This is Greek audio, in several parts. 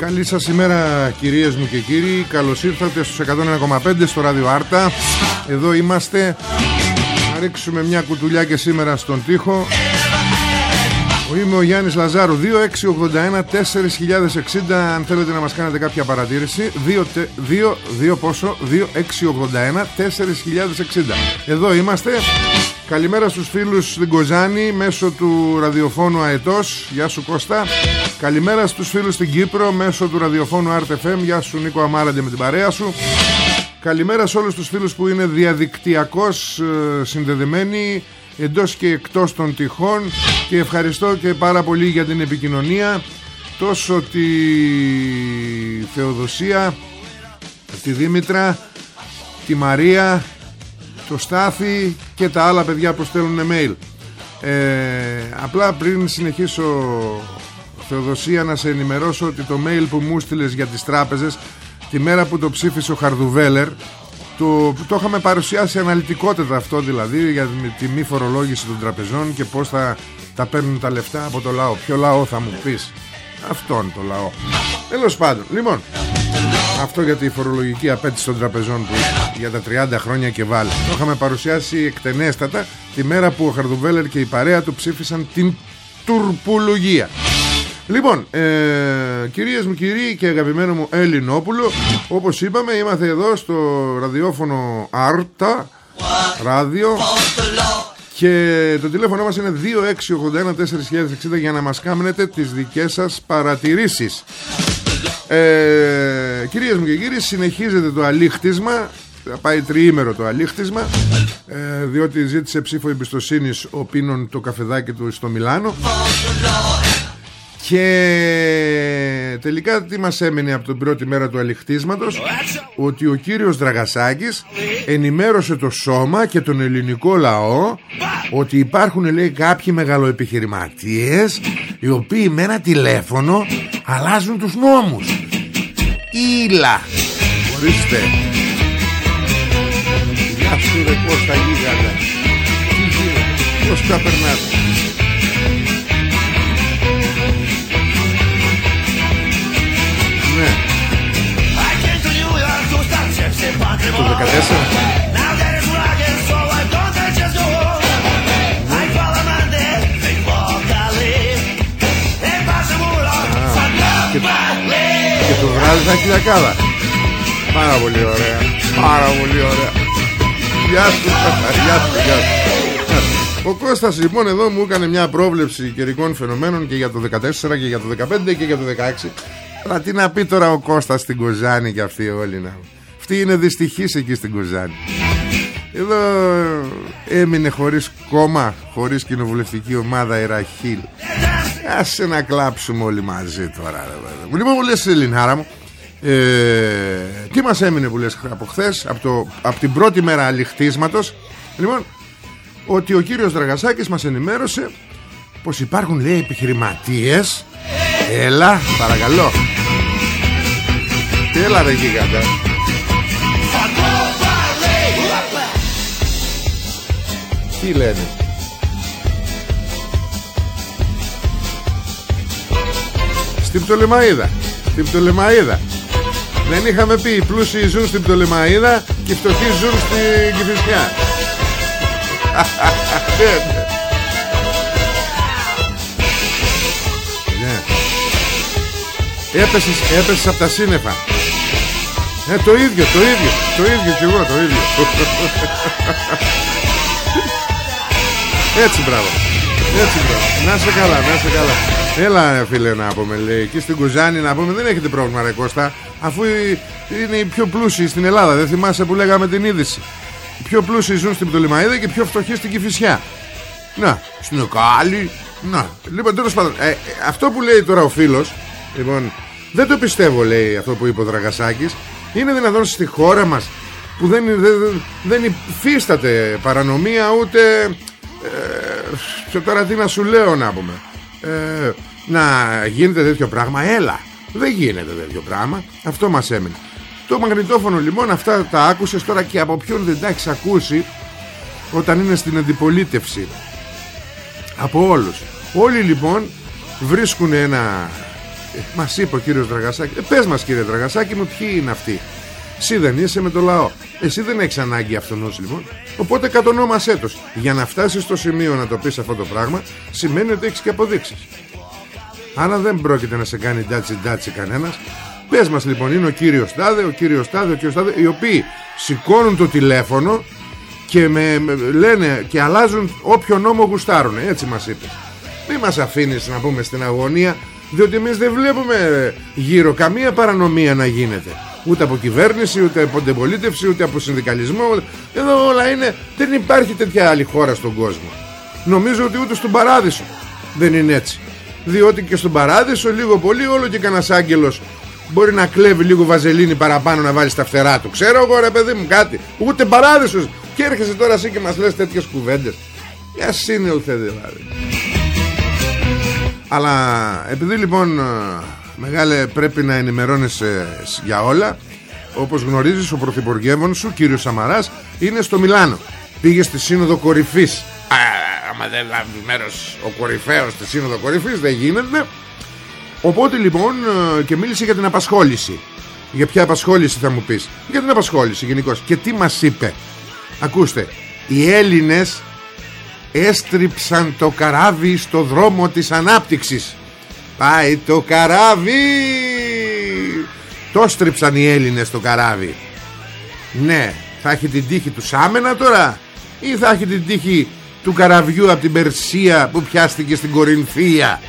Καλή σας ημέρα κυρίες μου και κύριοι. Καλώς ήρθατε στους 101,5 στο ράδιο Άρτα. Εδώ είμαστε. Να ρίξουμε μια κουτουλιά και σήμερα στον τοίχο Είμαι ο Γιάννης Λαζάρου. 2681 4060 Αν θέλετε να μας κάνετε κάποια παρατήρηση. 2, 2, 2 πόσο 2681 4060 Εδώ είμαστε. Καλημέρα στους φίλους στην Κοζάνη Μέσω του ραδιοφώνου Αετός. Γεια σου Κώστα. Καλημέρα στους φίλους στην Κύπρο Μέσω του ραδιοφώνου RTFM Γεια σου Νίκο Αμάραντε με την παρέα σου. Καλημέρα σε όλους τους φίλους που είναι διαδικτυακώς ε, συνδεδεμένοι εντός και εκτός των τυχών. Και ευχαριστώ και πάρα πολύ για την επικοινωνία. Τόσο τη Θεοδοσία τη Δήμητρα τη Μαρία το Στάθη και τα άλλα παιδιά που στέλνουν mail. Ε, απλά πριν συνεχίσω Θεοδοσία να σε ενημερώσω ότι το mail που μου στείλες για τις τράπεζες τη μέρα που το ψήφισε ο Χαρδουβέλερ το, το είχαμε παρουσιάσει αναλυτικότητα αυτό δηλαδή για τη μη φορολόγηση των τραπεζών και πως θα τα παίρνουν τα λεφτά από το λαό. Ποιο λαό θα μου πεις; Αυτόν το λαό. Τέλος πάντων. Λοιπόν, αυτό για τη φορολογική απέτηση των τραπεζών που για τα 30 χρόνια και βάλει. Το είχαμε παρουσιάσει εκτενέστατα τη μέρα που ο Χαρδουβέλερ και η παρέα του ψήφισαν την τουρπολογία. Λοιπόν, ε, κυρίες μου κύριοι και αγαπημένο μου Ελληνόπουλο Όπως είπαμε είμαστε εδώ στο ραδιόφωνο Άρτα Ράδιο Και το τηλέφωνο μας είναι 2681 4060 για να μας κάνετε τις δικές σας παρατηρήσεις. Ε, Κυρίες μου και κύριοι συνεχίζεται το αλήχτισμα θα πάει τριήμερο το αλήχτισμα ε, διότι ζήτησε ψήφο εμπιστοσύνης ο Πίνων το καφεδάκι του στο Μιλάνο και τελικά τι μας έμεινε από την πρώτη μέρα του αληχτίσματος; Ότι ο κύριος Δραγασάκης ενημέρωσε το σώμα και τον ελληνικό λαό Ότι υπάρχουν λέει κάποιοι μεγαλοεπιχειρηματίες Οι οποίοι με ένα τηλέφωνο αλλάζουν τους νόμους. Ήλα. Ορίστε. Γεια σου ρε Κώστα γίγαντα Πώς τα περνάτε Το 14 και, και το βράδυ θα έχει λακάδα Πάρα πολύ ωραία Πάρα πολύ ωραία. Γεια σου Γεια σου, γεια σου. Ο Κώστας λοιπόν εδώ μου έκανε μια πρόβλεψη καιρικών φαινομένων και για το 14 και για το 15 και για το 16 Αλλά τι να πει τώρα ο Κώστας στην Κοζάνη και αυτοί όλοι να αυτή είναι δυστυχής εκεί στην Κουζάνη Εδώ έμεινε χωρίς κόμμα Χωρίς κοινοβουλευτική ομάδα η Ραχίλ. Άσε να κλάψουμε όλοι μαζί τώρα Λοιπόν μου λες Ελληνάρα μου ε, Τι μας έμεινε που λες από χθες, από, από την πρώτη μέρα αληχτίσματος. Λοιπόν Ότι ο κύριος Δραγασάκης μας ενημέρωσε Πως υπάρχουν λέει επιχειρηματίες. Έλα παρακαλώ. Έλα ρε γίγαντα Τι λένε. Στην Πτολεμαίδα Στην Πτολεμαίδα Δεν είχαμε πει Οι πλούσιοι ζουν στην Πτολεμαίδα Και οι φτωχοί ζουν στην Κηφισιά Ναι, ναι. Ναι. Έπεσες, έπεσες από τα σύννεφα. Ε το ίδιο, το ίδιο. Το ίδιο κι εγώ, το ίδιο Έτσι μπράβο. Έτσι μπράβο. Να σε καλά, να σε καλά. Έλα ρε φίλε να πούμε λέει Εκεί στην Κουζάνη να πούμε δεν έχετε πρόβλημα ρε Κώστα Αφού είναι οι πιο πλούσιοι στην Ελλάδα. Δεν θυμάσαι που λέγαμε την είδηση. Οι πιο πλούσιοι ζουν στην Πτολεμαίδα Και οι πιο φτωχοί στην Κηφισιά Να, στην Οκάλη. Να, λοιπόν τέλος πάντων ε, ε, Αυτό που λέει τώρα ο φίλος Λοιπόν, δεν το πιστεύω λέει αυτό που είπε ο Δραγασάκης. Είναι δυνατόν στη χώρα μας Που δεν, δεν, δεν υφίσταται παρανομία ούτε ε, τώρα τι να σου λέω να πούμε. Ε, να γίνεται τέτοιο πράγμα έλα. Δεν γίνεται τέτοιο πράγμα. Αυτό μας έμεινε. Το μαγνητόφωνο λοιπόν αυτά τα άκουσες τώρα και από ποιον δεν τα έχεις ακούσει όταν είναι στην αντιπολίτευση. Από όλους. Όλοι λοιπόν βρίσκουν ένα ε, μας είπε ο κύριος Δραγασάκης. Ε, πες μας κύριε Δραγασάκη μου ποιοι είναι αυτοί εσύ δεν είσαι με το λαό. Εσύ δεν έχεις ανάγκη αυτονός λοιπόν. Οπότε κατονόμασέ τους. Για να φτάσεις στο σημείο να το πεις αυτό το πράγμα Σημαίνει ότι έχεις και αποδείξεις. Άρα δεν πρόκειται να σε κάνει ντάτσι ντάτσι κανένας. Πες μας λοιπόν είναι ο κύριος Τάδε Ο κύριος Τάδε, ο κύριος Τάδε Οι οποίοι σηκώνουν το τηλέφωνο Και με, με, λένε και αλλάζουν όποιο νόμο γουστάρουν. Έτσι μας είπες. Μην μας αφήνεις να πούμε στην αγωνία Διότι εμείς δεν βλέπουμε γύρω καμία παρανομία να γίνεται Ούτε από κυβέρνηση, ούτε από αντιπολίτευση, ούτε από συνδικαλισμό. Εδώ όλα είναι. Δεν υπάρχει τέτοια άλλη χώρα στον κόσμο. Νομίζω ότι ούτε στον παράδεισο δεν είναι έτσι. Διότι και στον παράδεισο λίγο πολύ όλο και κανένας άγγελος μπορεί να κλέβει λίγο βαζελίνη παραπάνω να βάλει στα φτερά του. Ξέρω εγώ ρε παιδί μου κάτι. Ούτε παράδεισος. Και έρχεσαι τώρα εσύ και μας λες τέτοιες κουβέντες. Για σύνελθε δηλαδή. Αλλά επειδή λοιπόν Μεγάλε πρέπει να ενημερώνεσαι για όλα. Όπως γνωρίζεις ο πρωθυπουργεύων σου Κύριος Σαμαράς είναι στο Μιλάνο. Πήγε στη Σύνοδο Κορυφής. Άμα δεν λάβει μέρος ο κορυφαίος στη Σύνοδο Κορυφής Δεν γίνεται Οπότε λοιπόν ε, και μίλησε για την απασχόληση. Για ποια απασχόληση θα μου πεις; Για την απασχόληση γενικώς. Και τι μας είπε; Ακούστε Οι Έλληνες έστριψαν το καράβι στο δρόμο της ανάπτυξης Πάει το καράβι! Το στρίψαν οι Έλληνες το καράβι. Ναι Θα έχει την τύχη του Σάμενα τώρα Ή θα έχει την τύχη του καραβιού από την Περσία Που πιάστηκε στην Κορινθία;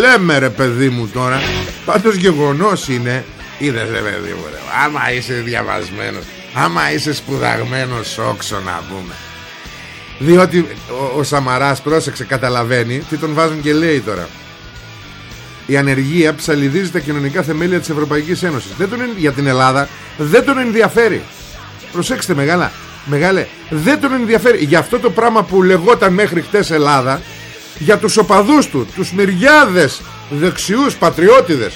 Λέμε ρε παιδί μου τώρα Πάντως γεγονός είναι Είδες ρε παιδί μου ρε Άμα είσαι διαβασμένος Άμα είσαι σπουδαγμένος όξο να πούμε. Διότι ο, ο Σαμαράς πρόσεξε καταλαβαίνει Τι τον βάζουν και λέει τώρα η ανεργία ψαλιδίζει τα κοινωνικά θεμέλια της Ευρωπαϊκής Ένωσης. Δεν τον, για την Ελλάδα δεν τον ενδιαφέρει. Προσέξτε μεγάλα μεγάλε δεν τον ενδιαφέρει. Για αυτό το πράγμα που λεγόταν μέχρι χτες Ελλάδα για τους οπαδούς του τους μυριάδες δεξιούς πατριώτιδες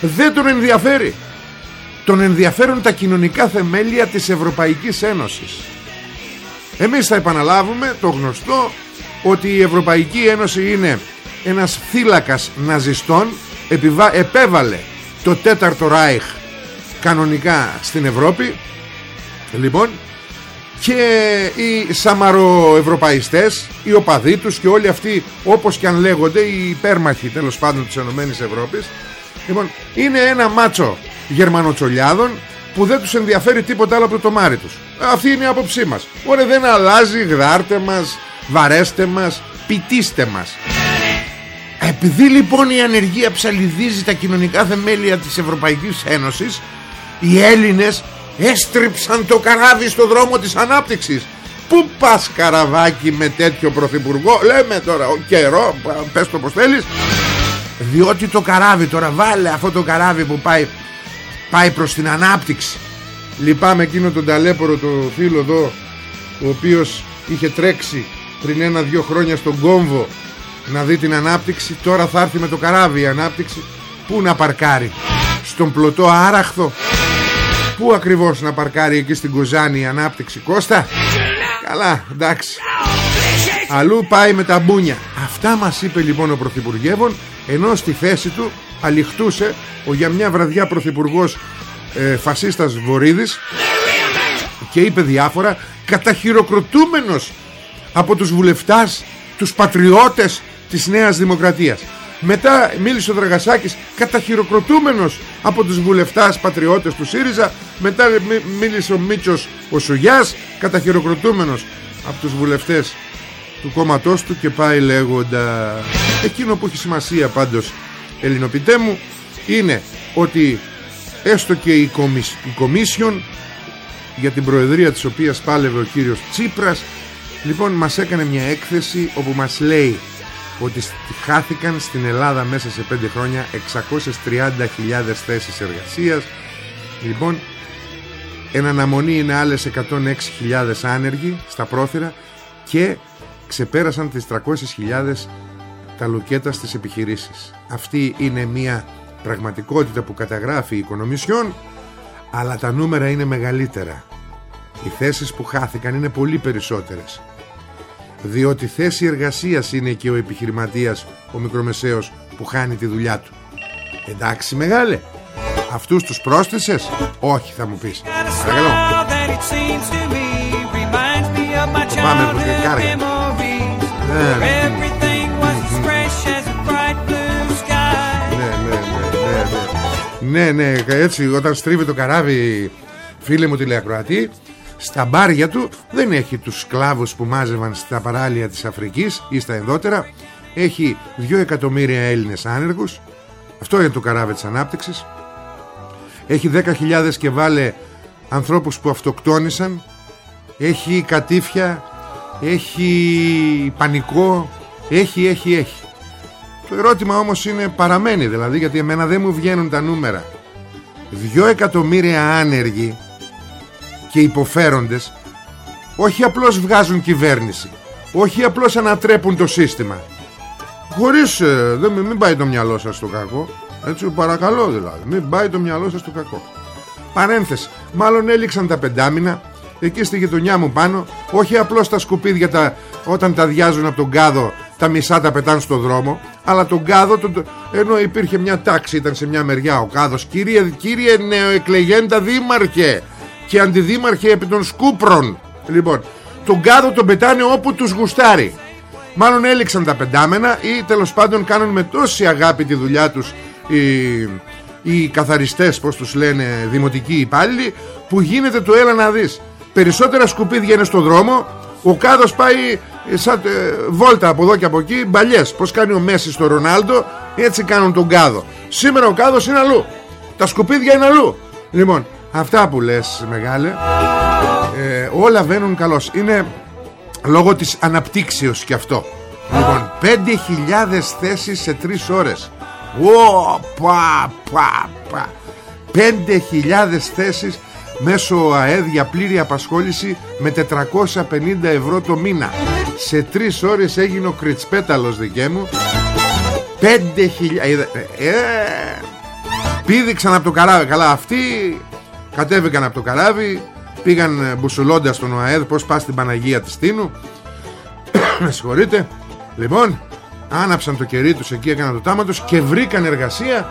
δεν τον ενδιαφέρει. Τον ενδιαφέρουν τα κοινωνικά θεμέλια της Ευρωπαϊκής Ένωσης. Εμείς θα επαναλάβουμε το γνωστό ότι η Ευρωπαϊκή Ένωση είναι ένας θύλακας ναζιστών επιβα... επέβαλε το τέταρτο Ράιχ κανονικά στην Ευρώπη. Λοιπόν και οι σαμαροευρωπαϊστές οι οπαδοί τους και όλοι αυτοί όπως και αν λέγονται οι υπέρμαχοι τέλος πάντων της Ενωμένης Ευρώπης. Λοιπόν είναι ένα μάτσο γερμανοτσολιάδων που δεν τους ενδιαφέρει τίποτα άλλο από το τομάρι τους. Αυτή είναι η άποψή μας. Ωραία δεν αλλάζει γδάρτε μας βαρέστε μας πιτίστε μας επειδή λοιπόν η ανεργία ψαλιδίζει τα κοινωνικά θεμέλια της Ευρωπαϊκής Ένωσης οι Έλληνες έστριψαν το καράβι στο δρόμο της ανάπτυξης. Πού πας καραβάκι με τέτοιο πρωθυπουργό; Λέμε τώρα ο καιρό Πες το πως θέλεις Διότι το καράβι τώρα βάλε αυτό το καράβι που πάει Πάει προς την ανάπτυξη. Λυπάμαι εκείνο τον ταλέπορο το φίλο εδώ Ο οποίος είχε τρέξει πριν ένα-δυο χρόνια στον κόμβο να δει την ανάπτυξη τώρα θα έρθει με το καράβι η ανάπτυξη. Πού να παρκάρει; Στον πλωτό Άραχθο; Πού ακριβώς να παρκάρει εκεί στην Κοζάνη η ανάπτυξη Κώστα; Καλά εντάξει. Αλλού πάει με τα μπούνια. Αυτά μας είπε λοιπόν ο Πρωθυπουργεύων Ενώ στη θέση του αληχτούσε Ο για μια βραδιά Πρωθυπουργός ε, Φασίστας Βορύδης Και είπε διάφορα Καταχειροκροτούμενος Από τους βουλευτάς Τους πατριώτες της Νέας Δημοκρατίας. Μετά μίλησε ο Δραγασάκης καταχειροκροτούμενος από τους βουλευτάς πατριώτες του ΣΥΡΙΖΑ. Μετά μίλησε ο Μίτσος ο Σουγιάς καταχειροκροτούμενος από τους βουλευτές του κόμματός του και πάει λέγοντα. Εκείνο που έχει σημασία πάντως ελληνοπιτέ μου είναι ότι έστω και η, Κομίσιον για την προεδρία της οποίας πάλευε ο κύριος Τσίπρας λοιπόν μας έκανε μια έκθεση όπου μας λέει ότι χάθηκαν στην Ελλάδα μέσα σε 5 χρόνια 630.000 θέσεις εργασίας. Λοιπόν εν αναμονή είναι άλλες 106.000 άνεργοι στα πρόθυρα και ξεπέρασαν τις 300.000 τα λουκέτα στις επιχειρήσεις. Αυτή είναι μια πραγματικότητα που καταγράφει η Οικονομισιόν αλλά τα νούμερα είναι μεγαλύτερα. Οι θέσεις που χάθηκαν είναι πολύ περισσότερες διότι θέση εργασίας είναι και ο επιχειρηματίας ο μικρομεσαίος που χάνει τη δουλειά του. Εντάξει μεγάλε αυτούς τους πρόσθεσες; Όχι θα μου πεις. Παρακαλώ. Πάμε που κάργα ναι, ναι, ναι, έτσι όταν στρίβει το καράβι φίλε μου τηλεακροατή στα μπάρια του δεν έχει τους σκλάβους που μάζευαν στα παράλια της Αφρικής ή στα ενδότερα. Έχει 2 εκατομμύρια Έλληνες άνεργους. Αυτό είναι το καράβι της ανάπτυξης. Έχει 10.000 και βάλε ανθρώπους που αυτοκτόνησαν. Έχει κατήφια. Έχει πανικό. Έχει, έχει, έχει. Το ερώτημα όμως είναι παραμένει δηλαδή γιατί εμένα δεν μου βγαίνουν τα νούμερα. 2 εκατομμύρια άνεργοι και υποφέροντες όχι απλώς βγάζουν κυβέρνηση όχι απλώς ανατρέπουν το σύστημα. Χωρίς ε, δεν, μην πάει το μυαλό σας στο κακό. Έτσι παρακαλώ δηλαδή μην πάει το μυαλό σας στο κακό. Παρένθεση μάλλον έληξαν τα πεντάμινα εκεί στη γειτονιά μου πάνω όχι απλώς τα σκουπίδια τα, όταν τα διάζουν από τον κάδο τα μισά τα πετάνε στο δρόμο αλλά τον κάδο το, ενώ υπήρχε μια τάξη ήταν σε μια μεριά ο κάδος κύριε, κύριε νεοεκλεγέντα δήμαρχε και αντιδήμαρχοι επί των Σκούπρων. Λοιπόν τον κάδο τον πετάνε όπου τους γουστάρει. Μάλλον έληξαν τα πεντάμενα ή τέλος πάντων κάνουν με τόση αγάπη τη δουλειά τους οι, οι καθαριστές πως τους λένε δημοτικοί υπάλληλοι που γίνεται το έλα να δεις. Περισσότερα σκουπίδια είναι στο δρόμο ο κάδος πάει σαν ε, βόλτα από εδώ και από εκεί μπαλιές. Πως κάνει ο Μέση στο Ρονάλντο έτσι κάνουν τον κάδο. Σήμερα ο κάδος είναι αλλού. Τα σκουπίδια είναι αλλού. Λοιπόν Αυτά που λες μεγάλε. Ε, Όλα βαίνουν καλώς. Είναι λόγω της αναπτύξεως και αυτό. Λοιπόν 5.000 θέσεις σε 3 ώρες. Ω, πα, πα, πα. 5.000 θέσεις μέσω ΑΕΔ για πλήρη απασχόληση με 450 ευρώ το μήνα. Σε 3 ώρες έγινε ο κριτσπέταλος δικέ μου. 5.000 ε, ε, πήδηξαν από το καράβι. Καλά αυτοί Κατέβηκαν από το καράβι Πήγαν ε, μπουσουλώντας στον ΟΑΕΔ Πως πας στην Παναγία της Τίνου. Με συγχωρείτε. Λοιπόν άναψαν το κερί τους εκεί Έκαναν το τάμα τους Και βρήκαν εργασία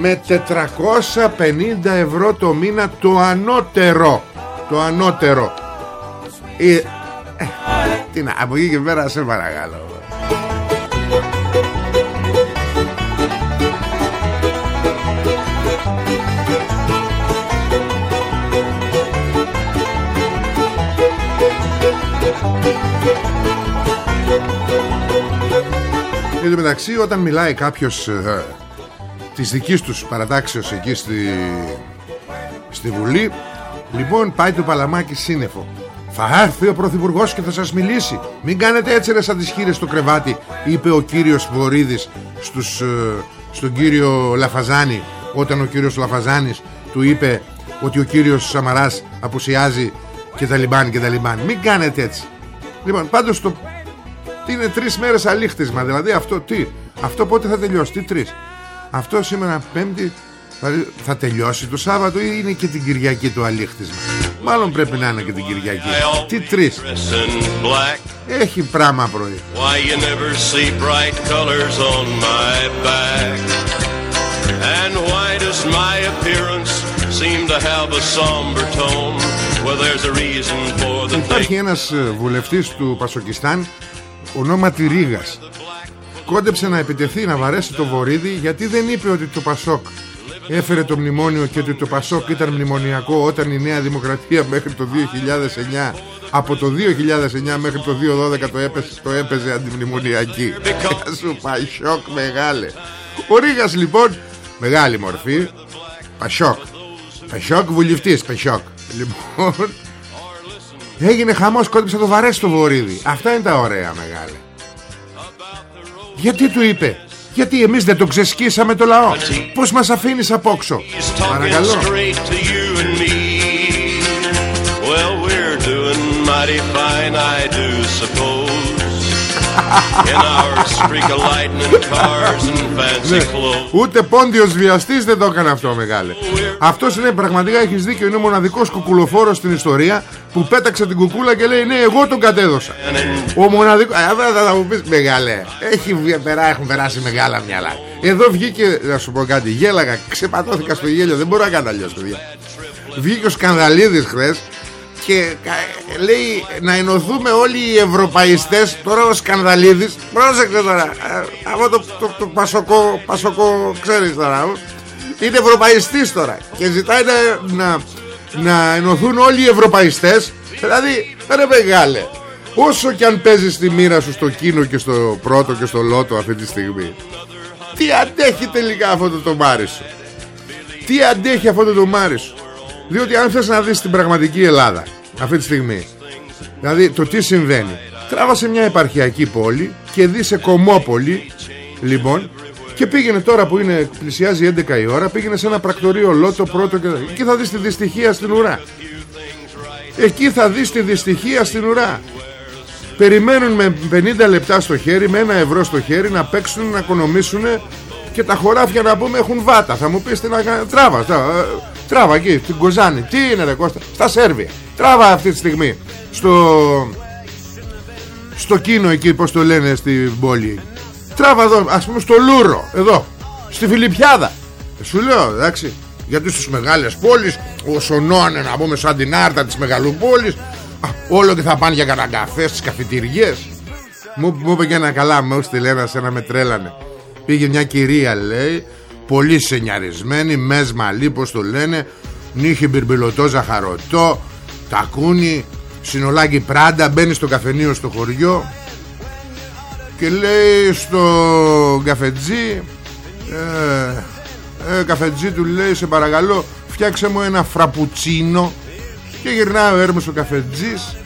Με 450 ευρώ το μήνα Το ανώτερο. Το ανώτερο. Ε, ε, Τι να από εκεί και πέρα σε παρακαλώ Εν τω μεταξύ όταν μιλάει κάποιος ε, της δικής τους παρατάξεως εκεί στη, στη Βουλή Λοιπόν πάει το παλαμάκι σύννεφο. Θα έρθει ο Πρωθυπουργός και θα σας μιλήσει. Μην κάνετε έτσι ρε σαν τις χείρες στο κρεβάτι Είπε ο κύριος Βορύδης στους, ε, στον κύριο Λαφαζάνη. Όταν ο κύριος Λαφαζάνης του είπε ότι ο κύριος Σαμαράς απουσιάζει και τα λιμπάν και τα λιμπάν. Μην κάνετε έτσι. Λοιπόν πάντως το είναι τρεις μέρες αλήχτισμα Δηλαδή αυτό τι Αυτό πότε θα τελειώσει Τι τρεις Αυτό σήμερα πέμπτη Δηλαδή θα τελειώσει το Σάββατο ή είναι και την Κυριακή το αλήχτισμα; Μάλλον πρέπει να είναι και την Κυριακή. Τι τρεις. dress in black. Έχει πράγμα πρωί. Why you never see bright colors on my back? And why does my appearance seem to have a somber tone? Well, there's a reason for the thing. Υπάρχει ένας ε, βουλευτής του Πασοκιστάν ονόματι Ρήγας. Κόντεψε να επιτεθεί να βαρέσει το βορίδι γιατί δεν είπε ότι το Πασόκ έφερε το μνημόνιο και ότι το Πασόκ ήταν μνημονιακό όταν η Νέα Δημοκρατία μέχρι το 2009 από το 2009 μέχρι το 2012 το έπαιζε, το έπαιζε αντιμνημονιακή. Θα σου Πασόκ μεγάλε. Ο Ρήγας λοιπόν, μεγάλη μορφή, Πασόκ. Πασόκ βουλευτής, Πασόκ. Λοιπόν, Έγινε χαμός κόντυψε να το βαρέσει το βορίδι Αυτά είναι τα ωραία μεγάλε Γιατί του είπε Γιατί εμείς δεν το ξεσκίσαμε το λαό Πως μας αφήνεις απόξω He's talking Παρακαλώ straight to you and me. Well, we're doing mighty fine, I do suppose. In our streak of lightning cars and fancy Ναι. clothes. Ούτε πόντιος βιαστής δεν το έκανε αυτό μεγάλε Αυτός είναι πραγματικά έχεις δίκιο Είναι ο μοναδικός κουκουλοφόρος στην ιστορία Που πέταξε την κουκούλα και λέει Ναι εγώ τον κατέδωσα And in Ο μοναδικός Α, θα, θα, θα μου πεις μεγάλε Έχει, βγει- περά, Έχουν περάσει μεγάλα μυαλά Εδώ βγήκε να σου πω κάτι Γέλαγα ξεπατώθηκα στο γέλιο Δεν μπορώ να κάνω αλλιώς παιδιά Βγήκε ο Σκανδαλίδης χθες και κα- λέει να ενωθούμε όλοι οι ευρωπαϊστές τώρα ο Σκανδαλίδης πρόσεξε τώρα ε, αυτό το, το, το πασοκό, πασοκό ξέρεις τώρα είναι ευρωπαϊστής τώρα και ζητάει να, να, να ενωθούν όλοι οι ευρωπαϊστές. Δηλαδή ρε μεγάλε όσο και αν παίζεις τη μοίρα σου στο κίνο και στο πρώτο και στο λότο αυτή τη στιγμή τι αντέχει τελικά αυτό το τομάρι σου; Τι αντέχει αυτό το τομάρι σου; Διότι αν θες να δεις την πραγματική Ελλάδα αυτή τη στιγμή δηλαδή το τι συμβαίνει τράβασε μια επαρχιακή πόλη και δει σε κομμόπολη λοιπόν και πήγαινε τώρα που είναι, πλησιάζει 11 η ώρα πήγαινε σε ένα πρακτορείο λότο πρώτο και εκεί θα δεις τη δυστυχία στην ουρά. Εκεί θα δεις τη δυστυχία στην ουρά. Περιμένουν με 50 λεπτά στο χέρι με ένα ευρώ στο χέρι να παίξουν να οικονομήσουν και τα χωράφια να πούμε έχουν βάτα. Θα μου πεις τι να κάνει τράβας, τράβα, ε, τράβα εκεί στην Κοζάνη. Τι είναι ρε Κώστα; Στα Σέρβια. Τράβα αυτή τη στιγμή. Στο στο κίνο εκεί πως το λένε στην πόλη τράβα εδώ ας πούμε στο Λούρο εδώ. Στη Φιλιππιάδα. Ε, σου λέω εντάξει. Γιατί στις μεγάλες πόλεις όσο να 'ναι να πούμε σαν την άρτα της μεγαλοπόλης α, όλο και θα πάνε για κανένα καφέ στις καφετηριές. Μου, μου είπε και ένα καλά μου έστειλε ένας ένα με τρέλανε. Πήγε μια κυρία λέει πολύ σενιαρισμένη με μαλλί πως το λένε νύχι μπιρμπιλωτό ζαχαρωτό τακούνι συνολάκι πράντα μπαίνει στο καφενείο στο χωριό και λέει στο καφετζή ε, ε, καφετζή του λέει σε παρακαλώ φτιάξε μου ένα φραπουτσίνο και γυρνάει ο έρμος ο καφετζής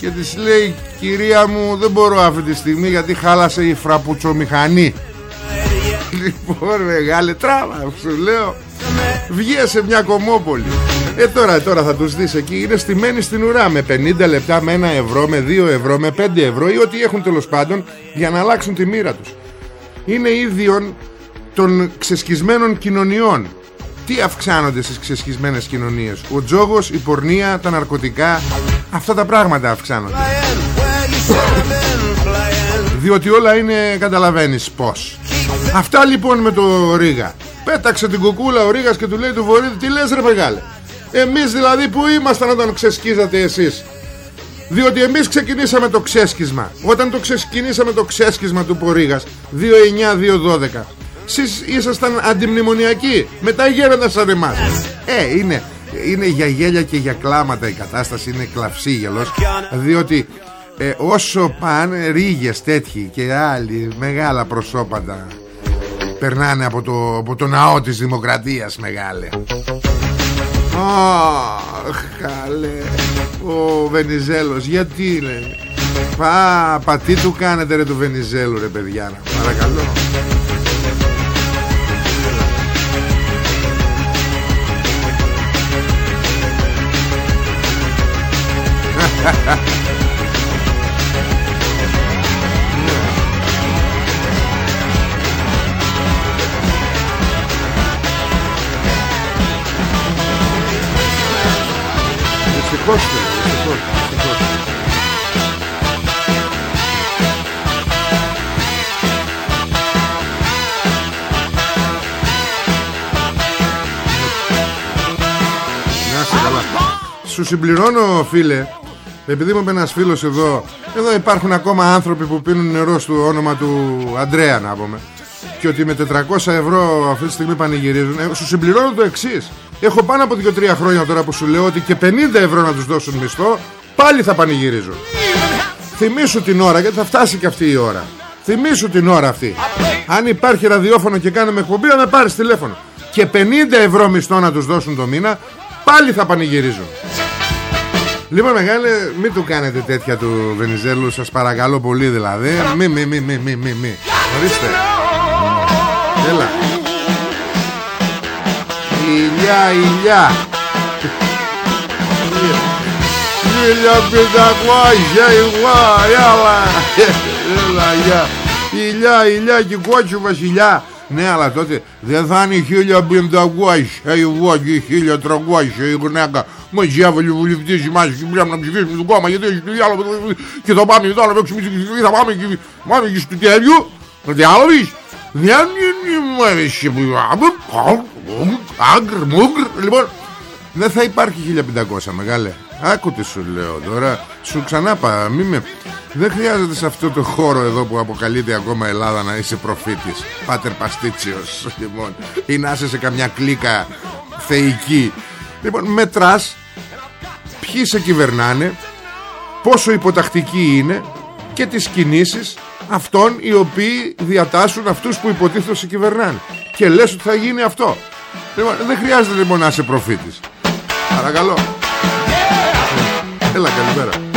και της λέει κυρία μου δεν μπορώ αυτή τη στιγμή γιατί χάλασε η φραπουτσομηχανή Λοιπόν μεγάλε τράβα σου λέω. Βγήκε σε μια κομμόπολη. Ε τώρα, τώρα θα τους δεις εκεί. Είναι στημένοι στην ουρά. Με 50 λεπτά Με 1 ευρώ, με 2 ευρώ, με 5 ευρώ Ή ό,τι έχουν τέλος πάντων Για να αλλάξουν τη μοίρα τους. Είναι ίδιον των ξεσκισμένων κοινωνιών. Τι αυξάνονται στις ξεσκισμένες κοινωνίες; Ο τζόγος, η πορνεία, τα ναρκωτικά. Αυτά τα πράγματα αυξάνονται. Διότι όλα είναι καταλαβαίνεις πως Αυτά λοιπόν με το Ρίγα Πέταξε την κουκούλα ο Ρίγας και του λέει του Βορύδη Τι λες ρε μεγάλε Εμείς δηλαδή που ήμασταν όταν ξεσκίζατε εσείς Διότι εμείς ξεκινήσαμε το ξέσκισμα. Όταν το ξεκινήσαμε το ξέσκισμα του Πορίγας 2-9-2-12 Εσείς ήσασταν αντιμνημονιακοί Μετά γέρονταν σαν εμάς Ε είναι είναι για γέλια και για κλάματα η κατάσταση είναι κλαυσίγελος διότι ε, όσο πάνε ρίγες τέτοιοι και άλλοι μεγάλα προσώπατα περνάνε από το, από το ναό της δημοκρατίας μεγάλε. Αχ καλέ. Ο Βενιζέλος γιατί είναι; Πα, πα τι του κάνετε ρε του Βενιζέλου ρε παιδιά Παρακαλώ Δυστυχώς φίλε, δυστυχώς, δυστυχώς. Να είσαι καλά. Σου συμπληρώνω φίλε Επειδή μου είπε ένας φίλος εδώ Εδώ υπάρχουν ακόμα άνθρωποι που πίνουν νερό στο όνομα του Αντρέα να πούμε Και ότι με 400 ευρώ αυτή τη στιγμή πανηγυρίζουν ε, Σου συμπληρώνω το εξής. Έχω πάνω από 2-3 χρόνια τώρα που σου λέω Ότι και 50 ευρώ να τους δώσουν μισθό Πάλι θα πανηγυρίζουν Θυμήσου την ώρα γιατί θα φτάσει και αυτή η ώρα. Θυμήσου την ώρα αυτή. Αν υπάρχει ραδιόφωνο και κάνουμε εκπομπή να με πάρεις τηλέφωνο. Και 50 ευρώ μισθό να τους δώσουν το μήνα Πάλι θα πανηγυρίζουν Λοιπόν μεγάλε μην του κάνετε τέτοια του Βενιζέλου Σας παρακαλώ πολύ δηλαδή. Μη μη μη μη μη μη μη. Ορίστε Έλα Ηλιά ηλιά Χίλια πεντακόσια ηλιά Έλα Έλα ηλιά Ηλιά ηλιά και κότσου βασιλιά ναι, αλλά τότε δεν θα είναι χίλια πεντακόσια η και χίλια τρακόσια η γυναίκα. Μα διάβολοι βουλευτές μας και πρέπει να ψηφίσουμε το κόμμα γιατί έχει το διάλογο και θα πάμε εδώ να παίξουμε και θα πάμε και πάμε και στο τέλειο. Το διάλογος. Δεν είναι μου αρέσει που άγκρ, μούγκρ. Λοιπόν, δεν θα υπάρχει 1500 μεγάλε. Άκου τι σου λέω τώρα. Σου ξανά πα, μη με... Δεν χρειάζεται σε αυτό το χώρο εδώ που αποκαλείται ακόμα Ελλάδα να είσαι προφήτης. Πάτερ Παστίτσιος, λοιπόν. Ή να είσαι σε καμιά κλίκα θεϊκή. Λοιπόν, μετράς ποιοι σε κυβερνάνε, πόσο υποτακτικοί είναι και τις κινήσεις αυτών οι οποίοι διατάσσουν αυτούς που υποτίθεται σε κυβερνάνε. Και λες ότι θα γίνει αυτό. Λοιπόν, δεν χρειάζεται λοιπόν να είσαι προφήτης. Παρακαλώ. Έλα καλημέρα.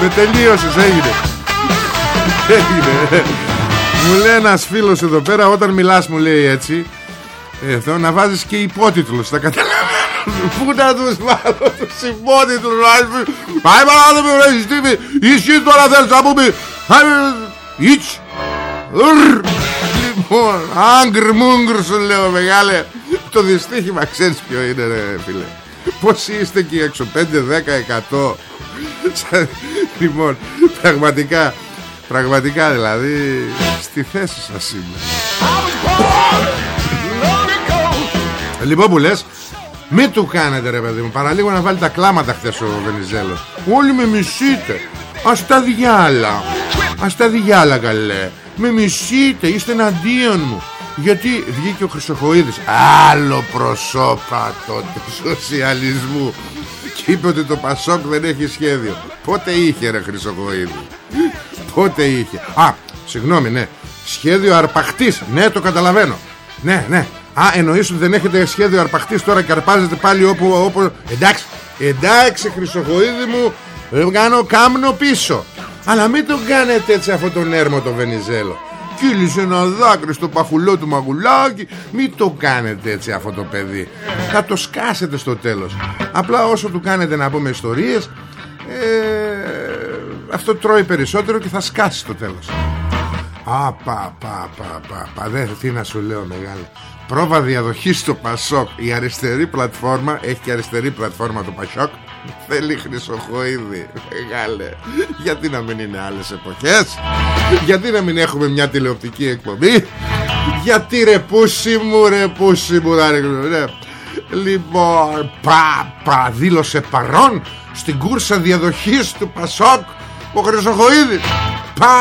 Με τελείωσες έγινε Έγινε Μου λέει ένας φίλος εδώ πέρα Όταν μιλάς μου λέει έτσι Εδώ να βάζεις και υπότιτλους Θα καταλαβαίνω Πού να τους βάλω τους υπότιτλους Πάει παράδειγμα ρε Στίβη Εσύ τώρα θες να πούμε Ιτς. Λοιπόν Άγκρ μούγκρ σου λέω μεγάλε. Το δυστύχημα ξέρεις ποιο είναι ρε φίλε. Πώς είστε εκεί έξω 5, 10, 100 Λοιπόν Πραγματικά Πραγματικά δηλαδή Στη θέση σας είμαι. Λοιπόν που λες Μη του κάνετε ρε παιδί μου Παραλίγο να βάλει τα κλάματα χθες ο Βενιζέλος. Όλοι με μισείτε. Ας τα διάλα. Ας τα διάλα καλέ. Με μισείτε είστε εναντίον μου. Γιατί βγήκε ο Χρυσοχοίδης. Άλλο προσώπατο του σοσιαλισμού. Και είπε ότι το Πασόκ δεν έχει σχέδιο. Πότε είχε ρε Χρυσοχοίδη; Πότε είχε; Α, συγγνώμη ναι. Σχέδιο αρπαχτής. Ναι το καταλαβαίνω. Ναι, ναι Α, εννοείς ότι δεν έχετε σχέδιο αρπαχτής τώρα και αρπάζετε πάλι όπου, όπου... Εντάξει, εντάξει Χρυσοχοίδη μου Κάνω κάμνο πίσω. Αλλά μην το κάνετε έτσι αυτό τον έρμο το Βενιζέλο. Κύλησε ένα δάκρυ στο παχουλό του μαγουλάκι Μην το κάνετε έτσι αυτό το παιδί. Θα το σκάσετε στο τέλος. Απλά όσο του κάνετε να πούμε ιστορίες ε, Αυτό τρώει περισσότερο και θα σκάσει στο τέλος. Α, πα, πα, πα, πα, πα, δε, τι να σου λέω μεγάλο Πρόβα διαδοχή στο Πασόκ. Η αριστερή πλατφόρμα Έχει και αριστερή πλατφόρμα το Πασόκ Θέλει χρυσοχοίδη Μεγάλε. Γιατί να μην είναι άλλες εποχές; Γιατί να μην έχουμε μια τηλεοπτική εκπομπή; Γιατί ρε πούσι μου ρε πούσι μου ρε. Λοιπόν πα, πα δήλωσε παρόν Στην κούρσα διαδοχής του Πασόκ Ο Χρυσοχοίδης. Πα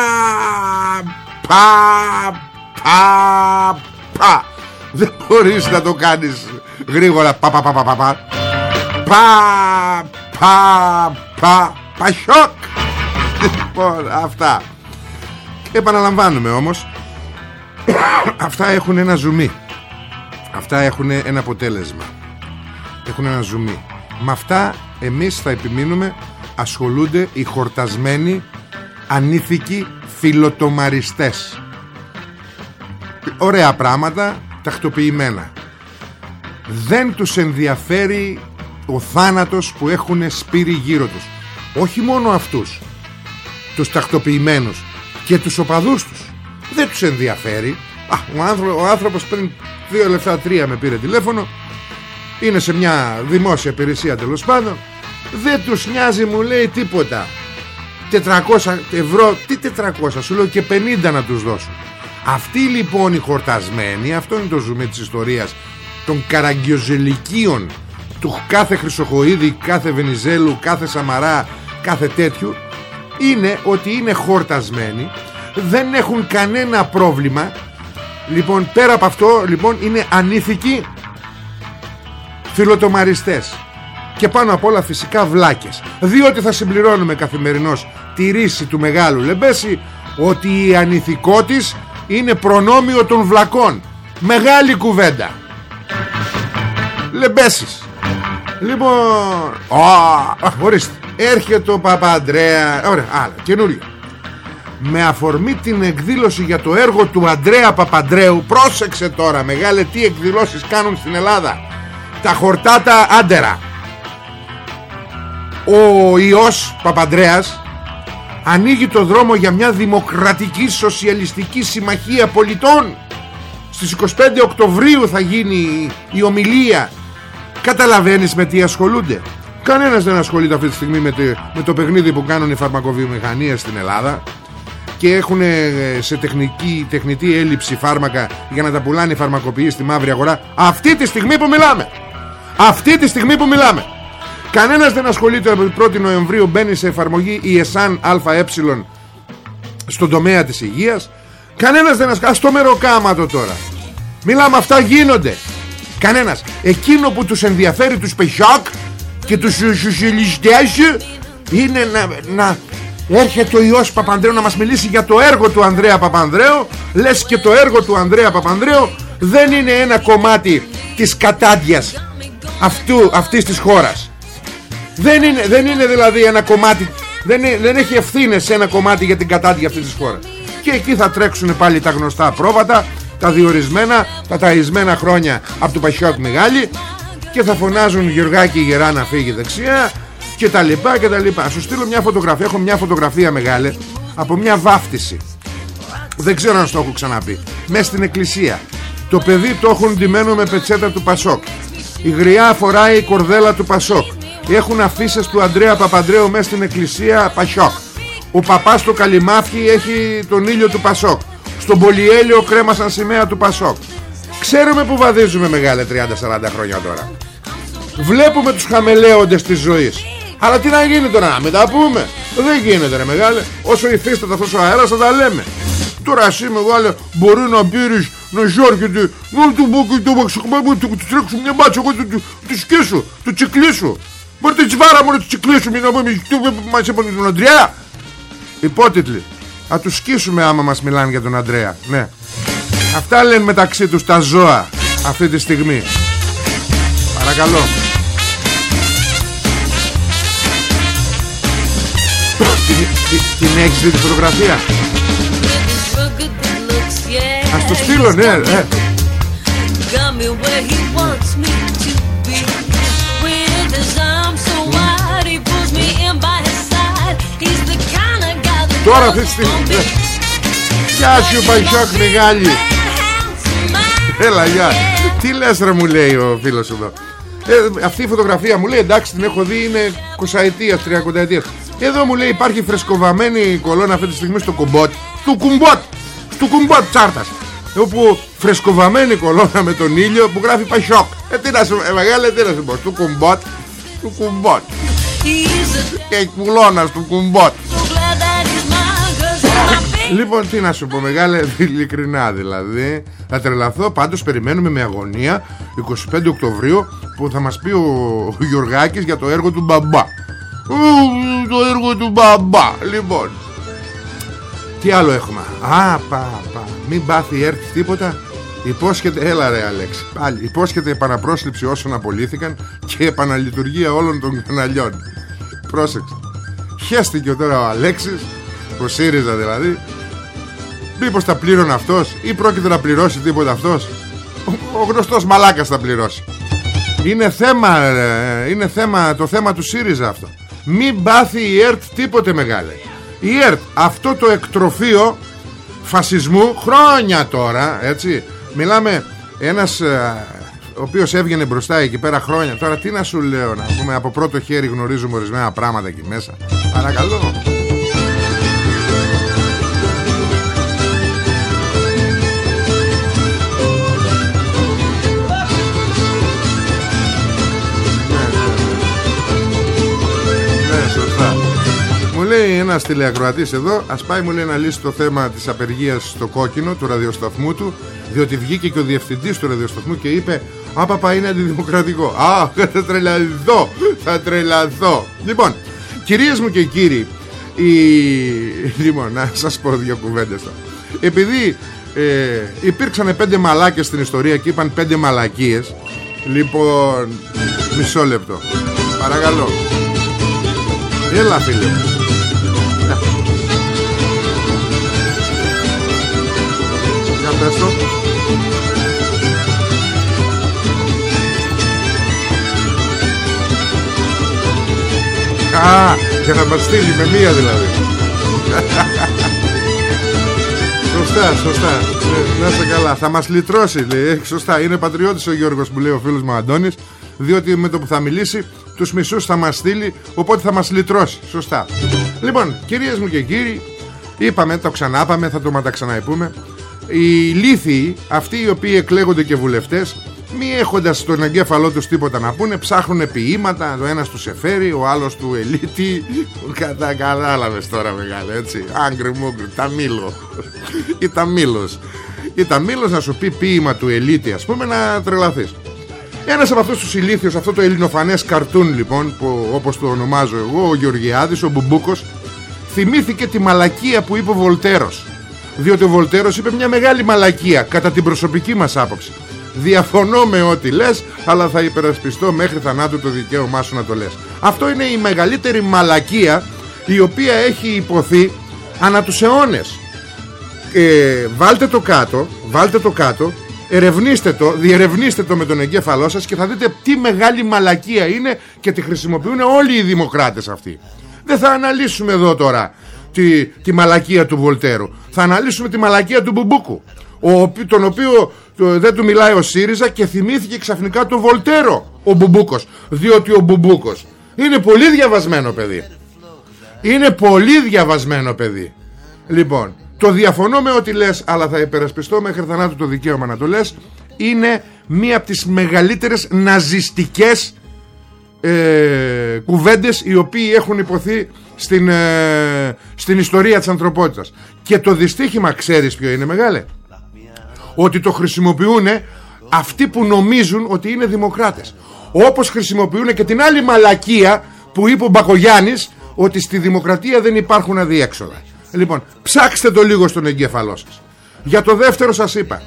πα πα πα δεν μπορείς να το κάνεις γρήγορα. Πα πα πα πα πα πα. Πα πα Παχιόκ Λοιπόν αυτά. Επαναλαμβάνουμε όμως. Αυτά έχουν ένα ζουμί. Αυτά έχουν ένα αποτέλεσμα. Έχουν ένα ζουμί. Με αυτά εμείς θα επιμείνουμε. Ασχολούνται οι χορτασμένοι Ανήθικοι φιλοτομαριστές. Ωραία πράγματα. Τακτοποιημένα. Δεν τους ενδιαφέρει Ο θάνατος που έχουν σπείρει γύρω τους. Όχι μόνο αυτούς τους τακτοποιημένους και τους οπαδούς τους. Δεν τους ενδιαφέρει. Α, ο, άνθρω, ο άνθρωπος πριν δύο λεφτά τρία με πήρε τηλέφωνο. Είναι σε μια δημόσια υπηρεσία τέλος πάντων. Δεν τους νοιάζει μου λέει τίποτα. 400 ευρώ τι 400 σου λέω και 50 να τους δώσουν αυτοί λοιπόν οι χορτασμένοι αυτό είναι το ζουμί της ιστορίας των καραγκιοζελικίων του κάθε Χρυσοχοίδη, κάθε Βενιζέλου, κάθε Σαμαρά, κάθε τέτοιου είναι ότι είναι χορτασμένοι δεν έχουν κανένα πρόβλημα. Λοιπόν πέρα από αυτό λοιπόν είναι ανήθικοι φιλοτομαριστές και πάνω απ' όλα φυσικά βλάκες. Διότι θα συμπληρώνουμε καθημερινώς τη ρίση του μεγάλου Λεμπέση ότι η ανηθικό της είναι προνόμιο των βλακών. Μεγάλη κουβέντα. Λεμπέσης Λοιπόν α, Ορίστε. Έρχεται ο Παπαντρέα. Ωραία άλλα καινούριο. Με αφορμή την εκδήλωση για το έργο του Αντρέα Παπαντρέου πρόσεξε τώρα μεγάλε τι εκδηλώσεις κάνουν στην Ελλάδα. Τα χορτάτα άντερα. Ο Υιός Παπαντρέας ανοίγει το δρόμο για μια δημοκρατική σοσιαλιστική συμμαχία πολιτών. Στις 25 Οκτωβρίου θα γίνει η ομιλία. Καταλαβαίνεις με τι ασχολούνται. Κανένας δεν ασχολείται αυτή τη στιγμή με το, με το παιχνίδι που κάνουν οι φαρμακοβιομηχανίες στην Ελλάδα και έχουν σε τεχνική, τεχνητή έλλειψη φάρμακα για να τα πουλάνε οι φαρμακοποιοί στη μαύρη αγορά αυτή τη στιγμή που μιλάμε. Αυτή τη στιγμή που μιλάμε κανένας δεν ασχολείται από την 1η Νοεμβρίου μπαίνει σε εφαρμογή η ΕΣΑΝ ΑΕ στον τομέα της υγείας. Κανένας δεν ασχολείται. Στο μεροκάματο τώρα. Μιλάμε αυτά γίνονται. Κανένας. Εκείνο που τους ενδιαφέρει τους πεσιόκ και τους σοσιαλιστές είναι να, να έρχεται ο Υιός Παπανδρέου να μας μιλήσει για το έργο του Ανδρέα Παπανδρέου. Λες και το έργο του Ανδρέα Παπανδρέου δεν είναι ένα κομμάτι της κατάντιας αυτού, αυτής της χώρας δεν είναι, δεν είναι δηλαδή ένα κομμάτι δεν, δεν έχει ευθύνες σε ένα κομμάτι για την κατάντια αυτής της χώρας. Και εκεί θα τρέξουν πάλι τα γνωστά πρόβατα τα διορισμένα, τα ταισμένα χρόνια από το Πασιόκ Μεγάλη και θα φωνάζουν Γεωργάκη γερά να φύγει δεξιά και τα λοιπά και τα λοιπά. Σου στείλω μια φωτογραφία έχω μια φωτογραφία μεγάλη από μια βάφτιση. Δεν ξέρω αν το έχω ξαναπεί. Μέσα στην εκκλησία. Το παιδί το έχουν ντυμένο με πετσέτα του Πασόκ. Η γριά φοράει η κορδέλα του Πασόκ έχουν αφήσει του Αντρέα Παπαντρέου μέσα στην εκκλησία Πασόκ. Ο παπάς στο Καλιμάφι έχει τον ήλιο του Πασόκ. Στον Πολυέλιο κρέμασαν σημαία του Πασόκ. Ξέρουμε που βαδίζουμε μεγάλε 30-40 χρόνια τώρα. Βλέπουμε τους χαμελέοντες της ζωής. Αλλά τι να γίνει τώρα να μην τα πούμε. Δεν γίνεται ρε μεγάλε. Όσο υφίσταται αυτός ο αέρας θα τα λέμε. Τώρα εσύ μεγάλε μπορεί να πήρεις να ζόρκεται να του πω και το μαξικμά του τρέξω μια μπάτσα εγώ του σκίσου του τσικλίσου μπορεί τη τσιβάρα μου να τους τσικλίσου μην να πούμε μας είπαν τον Αντρέα. Υπότιτλοι. Θα τους σκίσουμε άμα μας μιλάνε για τον Αντρέα. Ναι. Αυτά λένε μεταξύ τους τα ζώα αυτή τη στιγμή. Παρακαλώ. Την, την έχεις δει τη φωτογραφία; Ας το στείλω ναι Τώρα αυτή τη στιγμή Γεια σου Παϊσόκ μεγάλη Έλα γεια. Τι λες ρε μου λέει ο φίλος εδώ. Ε, Αυτή η φωτογραφία μου λέει εντάξει την έχω δει είναι 20 ετίας, 30 ετίας εδώ μου λέει υπάρχει φρεσκοβαμένη κολόνα αυτή τη στιγμή στο κουμπότ Του κουμπότ Του κουμπότ τσάρτας. Όπου φρεσκοβαμένη κολόνα με τον ήλιο που γράφει Πασιόκ Ε τι να σου ε, μεγάλε τι να σου πω Του κουμπότ Του κουμπότ. Και κουλώνας του κουμπότ Λοιπόν τι να σου πω μεγάλε ειλικρινά δηλαδή. Θα τρελαθώ πάντως περιμένουμε με αγωνία 25 Οκτωβρίου που θα μας πει ο Γιωργάκης για το έργο του μπαμπά. Το έργο του μπαμπά. Λοιπόν Τι άλλο έχουμε. Α πα πα. Μην πάθει έρθει τίποτα. Υπόσχεται Έλα ρε Αλέξη Πάλι. Υπόσχεται επαναπρόσληψη όσων απολύθηκαν Και επαναλειτουργία όλων των καναλιών. Πρόσεξε. Χέστηκε τώρα ο Αλέξης Ο ΣΥΡΙΖΑ δηλαδή. Μήπως τα πλήρωνε αυτός Ή πρόκειται να πληρώσει τίποτα αυτός; Ο, ο γνωστός μαλάκας θα πληρώσει. Είναι θέμα, είναι θέμα, το θέμα του ΣΥΡΙΖΑ αυτό. Μην πάθει η ΕΡΤ τίποτε μεγάλε. Η ΕΡΤ αυτό το εκτροφείο φασισμού χρόνια τώρα έτσι. Μιλάμε ένας ε, ο οποίος έβγαινε μπροστά εκεί πέρα χρόνια. Τώρα τι να σου λέω να πούμε από πρώτο χέρι γνωρίζουμε ορισμένα πράγματα εκεί μέσα. Παρακαλώ λέει ένας τηλεακροατής εδώ Ας πάει μου λέει να λύσει το θέμα της απεργίας στο κόκκινο του ραδιοσταθμού του Διότι βγήκε και ο διευθυντής του ραδιοσταθμού Και είπε Α παπα είναι αντιδημοκρατικό Α θα τρελαθώ Θα τρελαθώ Λοιπόν κυρίες μου και κύριοι η... Λοιπόν να σας πω δύο κουβέντες τώρα. Επειδή ε, υπήρξαν πέντε μαλάκες στην ιστορία Και είπαν πέντε μαλακίες Λοιπόν Μισό λεπτό. Παρακαλώ. Έλα φίλε Για πες το Α, και να μας στείλει με μία δηλαδή. Σωστά, σωστά. Ε, Να είστε καλά, θα μας λυτρώσει λέει. Ε, Σωστά, είναι πατριώτης ο Γιώργος που λέει ο φίλος μου Αντώνης Διότι με το που θα μιλήσει Τους μισούς θα μας στείλει Οπότε θα μας λυτρώσει, σωστά. Λοιπόν, κυρίες μου και κύριοι Είπαμε, το ξανάπαμε, θα το μεταξαναεπούμε Οι λύθιοι, αυτοί οι οποίοι εκλέγονται και βουλευτές μη έχοντας στον εγκέφαλό τους τίποτα να πούνε ψάχνουν ποίηματα ο ένας τους εφέρει ο άλλος του ελίτη. Κατά κατάλαβες τώρα μεγάλο έτσι. Άγκρι μούγκρι ταμίλο. Ή ταμίλος. Ή ταμίλος να σου πει ποίημα του ελίτη ας πούμε να τρελαθείς. Ένας από αυτούς τους ηλίθιους αυτό το ελληνοφανές καρτούν λοιπόν που, όπως το ονομάζω εγώ ο Γεωργιάδης ο Μπουμπούκος θυμήθηκε τη μαλακία που είπε ο Βολτέρος διότι ο Βολτέρος είπε μια μεγάλη μαλακία κατά την προσωπική μας άποψη. Διαφωνώ με ό,τι λες Αλλά θα υπερασπιστώ μέχρι θανάτου το δικαίωμά σου να το λες. Αυτό είναι η μεγαλύτερη μαλακία Η οποία έχει υποθεί Ανά τους αιώνες. Ε, Βάλτε το κάτω Βάλτε το κάτω Ερευνήστε το, διερευνήστε το με τον εγκέφαλό σας Και θα δείτε τι μεγάλη μαλακία είναι Και τη χρησιμοποιούν όλοι οι δημοκράτες αυτοί. Δεν θα αναλύσουμε εδώ τώρα Τη, τη μαλακία του Βολτέρου. Θα αναλύσουμε τη μαλακία του Μπουμπούκου ο, τον οποίο δεν του μιλάει ο ΣΥΡΙΖΑ και θυμήθηκε ξαφνικά τον Βολτέρο ο Μπουμπούκος. Διότι ο Μπουμπούκος είναι πολύ διαβασμένο παιδί. Είναι πολύ διαβασμένο παιδί. Λοιπόν το διαφωνώ με ό,τι λες αλλά θα υπερασπιστώ μέχρι θανάτου το δικαίωμα να το λες. Είναι μία από τις μεγαλύτερες ναζιστικές ε, κουβέντες οι οποίοι έχουν υποθεί στην, ε, στην ιστορία της ανθρωπότητας. Και το δυστύχημα ξέρεις ποιο είναι μεγάλε; Ότι το χρησιμοποιούν αυτοί που νομίζουν ότι είναι δημοκράτες. Όπως χρησιμοποιούν και την άλλη μαλακία που είπε ο Μπακογιάννης ότι στη δημοκρατία δεν υπάρχουν αδιέξοδα. Λοιπόν ψάξτε το λίγο στον εγκέφαλό σας. Για το δεύτερο σας είπα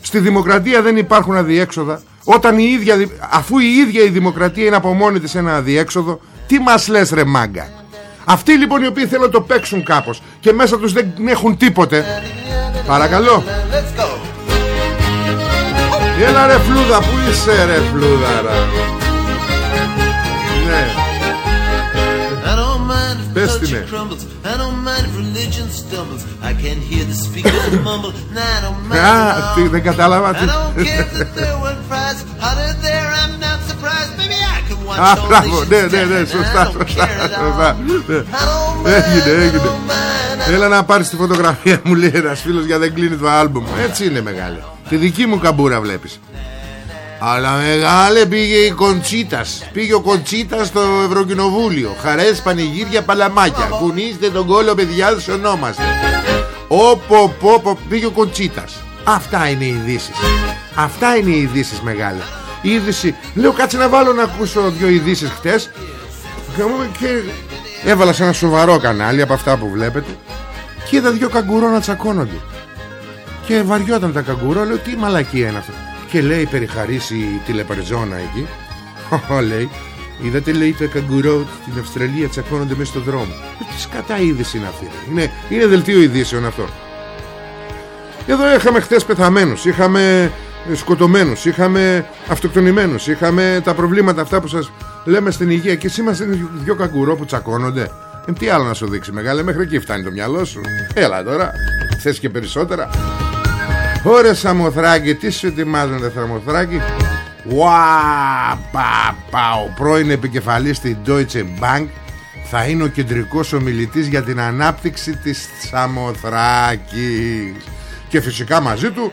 στη δημοκρατία δεν υπάρχουν αδιέξοδα όταν η ίδια, αφού η ίδια η δημοκρατία είναι από μόνη της ένα αδιέξοδο τι μας λες ρε μάγκα; Αυτοί λοιπόν οι οποίοι θέλουν να το παίξουν κάπως και μέσα τους δεν έχουν τίποτε παρακαλώ Έλα ρε φλούδα, πού είσαι ρε φλούδα ρε. Πες τι ναι. Α, τι, δεν κατάλαβα τι. Α, μπράβο, ναι, ναι, ναι, σωστά, σωστά, σωστά. Έγινε, έγινε. Έλα να πάρεις τη φωτογραφία μου λέει ένας φίλος για δεν κλείνει το άλμπουμ. Έτσι είναι μεγάλη. Τη δική μου καμπούρα βλέπεις αλλά μεγάλε πήγε η Κοντσίτας. Πήγε ο Κοντσίτας στο Ευρωκοινοβούλιο. Χαρές πανηγύρια παλαμάκια. Κουνήστε τον κόλλο παιδιά ονόμαστε. Όπο πω πήγε ο Κοντσίτας. Αυτά είναι οι ειδήσεις. Αυτά είναι οι ειδήσεις μεγάλα Η είδηση Λέω κάτσε να βάλω να ακούσω δύο ειδήσεις χτες. Και έβαλα σε ένα σοβαρό κανάλι Από αυτά που βλέπετε. Και είδα δύο καγκουρό να τσακώνονται. Και βαριόταν τα καγκουρό. Λέω τι μαλακία είναι αυτό Και λέει περιχαρίσει η τηλεπαριζόνα εκεί. Λέει Είδατε λέει τα καγκουρό στην Αυστραλία τσακώνονται μέσα στο δρόμο. Ε, Τις σκατά είδηση είναι αυτή είναι, είναι δελτίο ειδήσεων αυτό. Εδώ είχαμε χθες πεθαμένους Είχαμε σκοτωμένους Είχαμε αυτοκτονημένους Είχαμε τα προβλήματα αυτά που σας λέμε στην υγεία. Και σήμερα είναι δυο καγκουρό που τσακώνονται. Ε, τι άλλο να σου δείξει μεγάλε Μέχρι εκεί φτάνει το μυαλό σου. Έλα τώρα Θες και περισσότερα Ωρε Σαμοθράκη Τι σου ετοιμάζονται Σαμοθράκη Ουα, πα, πα, ο πρώην επικεφαλής στην Deutsche Bank θα είναι ο κεντρικός ομιλητής για την ανάπτυξη της Σαμοθράκης. Και φυσικά μαζί του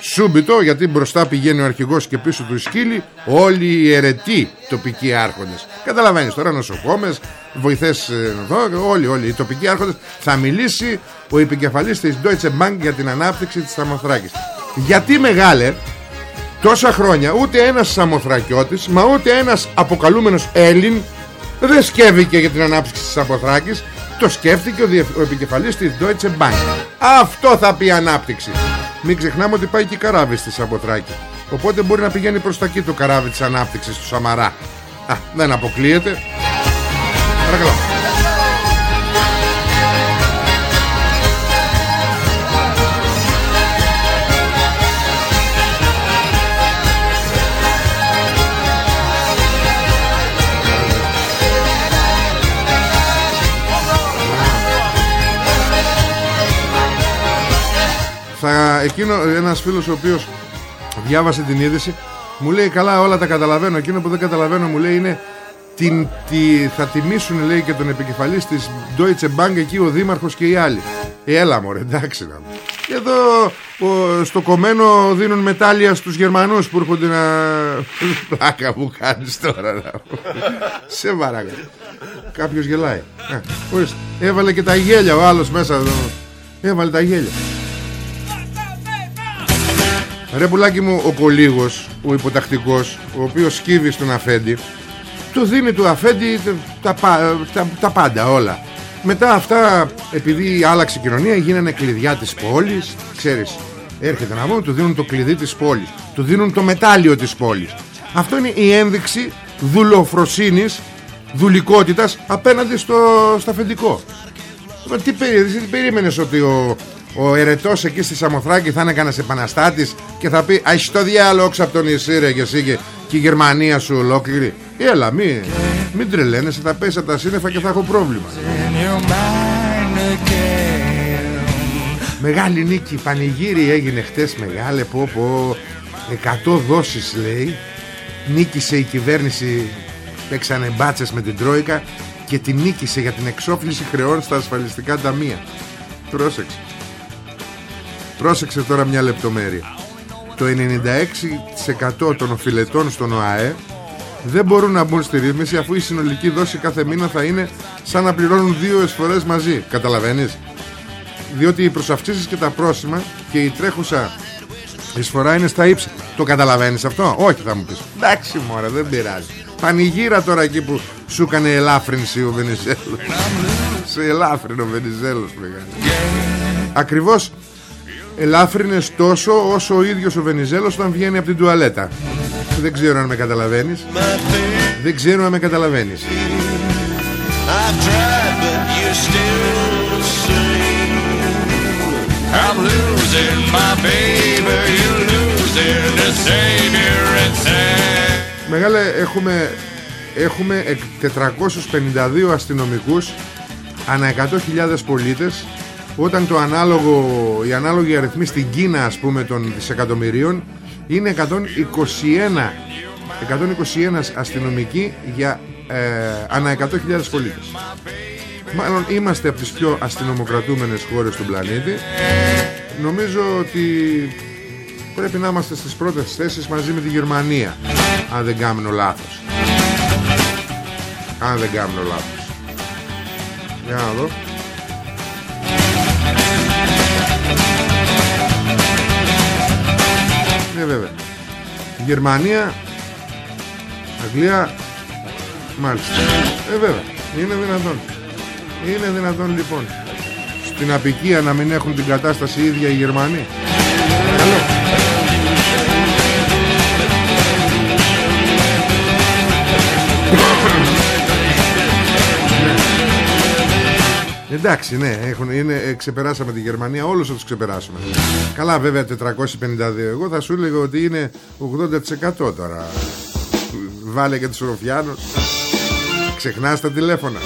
Σούμπιτο γιατί μπροστά πηγαίνει ο αρχηγός και πίσω του σκύλι όλοι οι αιρετοί τοπικοί άρχοντες. Καταλαβαίνεις τώρα νοσοκόμες βοηθές ε, εδώ όλοι όλοι οι τοπικοί άρχοντες. Θα μιλήσει ο επικεφαλής της Deutsche Bank για την ανάπτυξη της Σαμοθράκης γιατί μεγάλε τόσα χρόνια ούτε ένας Σαμοθρακιώτης μα ούτε ένας αποκαλούμενος Έλλην δεν σκέφτηκε για την ανάπτυξη της Σαμοθράκης το σκέφτηκε ο, διε... ο επικεφαλής της Deutsche Bank. Αυτό θα πει ανάπτυξη μην ξεχνάμε ότι πάει και καράβι στη Σαμοθράκη οπότε μπορεί να πηγαίνει προς τα εκεί το καράβι της ανάπτυξης του Σαμαρά. Α, δεν αποκλείεται. Παρακαλώ θα, εκείνο ένας φίλος ο οποίος διάβασε την είδηση μου λέει καλά όλα τα καταλαβαίνω εκείνο που δεν καταλαβαίνω μου λέει είναι την, τη, θα τιμήσουν λέει και τον επικεφαλής της Deutsche Bank εκεί ο Δήμαρχος και οι άλλοι. Ε, έλα μωρέ εντάξει να εδώ ο, στο κομμένο δίνουν μετάλλια στους Γερμανούς που έρχονται να πλάκα που κάνεις τώρα να... σε παρακαλώ. Κάποιος γελάει. Έβαλε και τα γέλια ο άλλος μέσα εδώ. έβαλε τα γέλια Ρε πουλάκι μου ο Κολίγος Ο υποτακτικός Ο οποίος σκύβει στον Αφέντη Του δίνει του Αφέντη τα, τα, τα, πάντα όλα. Μετά αυτά Επειδή άλλαξε η κοινωνία Γίνανε κλειδιά της πόλης Ξέρεις έρχεται να πούμε Του δίνουν το κλειδί της πόλης Του δίνουν το μετάλλιο της πόλης. Αυτό είναι η ένδειξη δουλοφροσύνης Δουλικότητας Απέναντι στο, στο αφεντικό. Τι, τι περίμενες ότι ο, ο ερετός εκεί στη Σαμοθράκη θα είναι κανένας επαναστάτης και θα πει «Αχ το διάλογο από τον νησί ρε και εσύ και, και η Γερμανία σου ολόκληρη». Έλα μην, μην τρελαίνεσαι θα πέσει από τα σύννεφα και θα έχω πρόβλημα. Μεγάλη νίκη, πανηγύρι έγινε χτες μεγάλε πω πω 100 δόσεις λέει Νίκησε η κυβέρνηση Παίξανε μπάτσες με την Τρόικα Και την νίκησε για την εξόφληση χρεών στα ασφαλιστικά ταμεία Πρόσεξε Πρόσεξε τώρα μια λεπτομέρεια Το 96% των οφειλετών στον ΟΑΕ δεν μπορούν να μπουν στη ρύθμιση αφού η συνολική δόση κάθε μήνα θα είναι σαν να πληρώνουν δύο εισφορές μαζί. Καταλαβαίνεις; Διότι οι προσαυξήσεις και τα πρόσημα και η τρέχουσα εισφορά είναι στα ύψη. Το καταλαβαίνεις αυτό; Όχι θα μου πεις. Εντάξει μωρέ δεν πειράζει. Πανηγύρα τώρα εκεί που σου έκανε ελάφρυνση ο Βενιζέλος. Σε ελάφρυνε ο Βενιζέλος μεγάλη. Ακριβώς ελάφρυνες τόσο όσο ο ίδιος ο Βενιζέλος όταν βγαίνει από την τουαλέτα. Δεν ξέρω αν με καταλαβαίνεις. Δεν ξέρω αν με καταλαβαίνεις. Μεγάλε έχουμε έχουμε 452 αστυνομικούς ανά 100.000 πολίτες όταν το ανάλογο, η ανάλογη αριθμή στην Κίνα ας πούμε των δισεκατομμυρίων είναι 121 121 αστυνομικοί για ε, ανά 100.000 πολίτες. Μάλλον είμαστε από τις πιο αστυνομοκρατούμενες χώρες του πλανήτη. Νομίζω ότι πρέπει να είμαστε στις πρώτες θέσεις μαζί με τη Γερμανία αν δεν κάνω λάθος. Αν δεν κάνω λάθος. Για να δω Ναι βέβαια. Γερμανία Αγγλία Μάλιστα. Ε βέβαια. Είναι δυνατόν. Είναι δυνατόν λοιπόν Στην απικία να μην έχουν την κατάσταση ίδια οι Γερμανοί. Καλό Εντάξει, ναι, έχουν, είναι, ε, ξεπεράσαμε τη Γερμανία, όλους θα τους ξεπεράσουμε. Καλά, βέβαια 452. Εγώ θα σου έλεγα ότι είναι 80% τώρα. Βάλε και τους Ροφιάνους. Ξεχνάς τα τηλέφωνα.